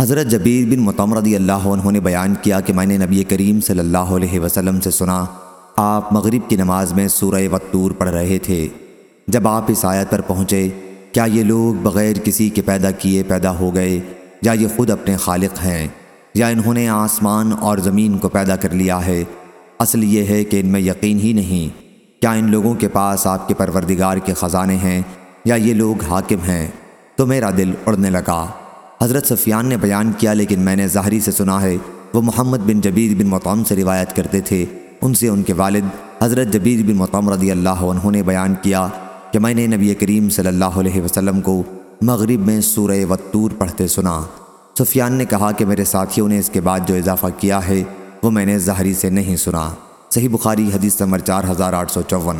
حضرت جبیر بن مطمر رضی اللہ عنہ نے بیان کیا کہ میں نے نبی کریم صلی اللہ علیہ وسلم سے سنا، آپ مغرب کی نماز میں سورہ وطور پڑھ رہے تھے۔ جب آپ اس آیت پر پہنچے، کیا یہ لوگ بغیر کسی کے پیدا کیے پیدا ہو گئے؟ یا یہ خود اپنے خالق ہیں؟ یا انہوں نے آسمان اور زمین کو پیدا کر لیا ہے؟ اصل یہ ہے کہ ان میں یقین ہی نہیں۔ کیا ان لوگوں کے پاس آپ کے پروردگار کے خزانے ہیں؟ یا یہ لوگ حاکم ہیں؟ تو میرا دل اڑنے لگا۔ حضرت سفیان نے بیان کیا، لیکن میں نے ظاہری سے سنا ہے، وہ محمد بن جبیر بن مطعم سے روایت کرتے تھے۔ ان سے ان کے والد حضرت جبیر بن مطعم رضی اللہ عنہ نے بیان کیا کہ میں نے نبی کریم صلی اللہ علیہ وسلم کو مغرب میں سورہ وطور پڑھتے سنا۔ سفیان نے کہا کہ میرے ساتھیوں نے اس کے بعد جو اضافہ کیا ہے، وہ میں نے ظاہری سے نہیں سنا۔ صحیح بخاری حدیث نمبر چار ہزار آٹھ سو چون۔